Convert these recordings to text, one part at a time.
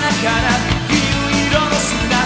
から銀色の砂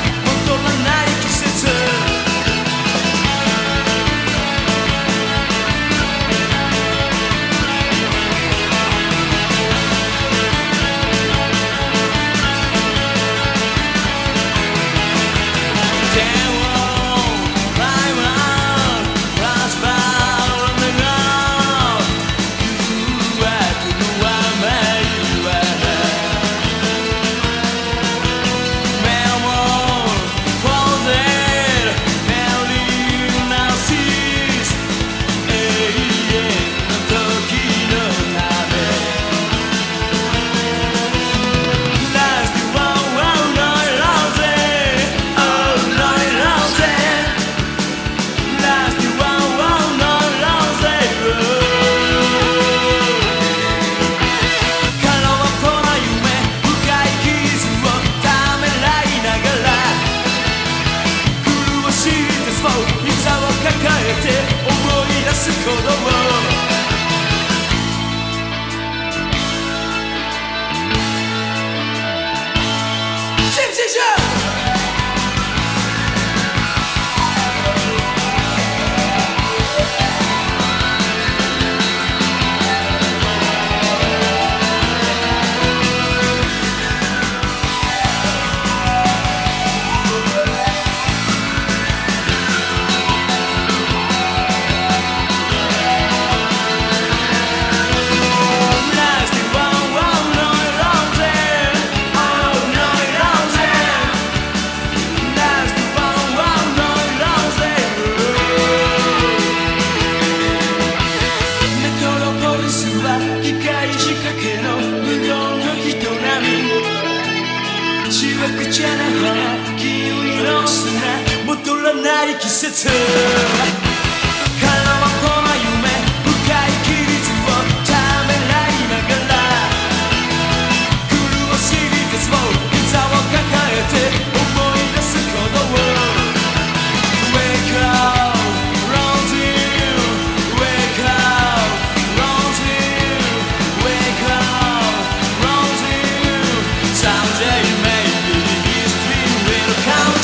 膝を抱えて思い出す子供。 못 돌아 나의 기세처럼 come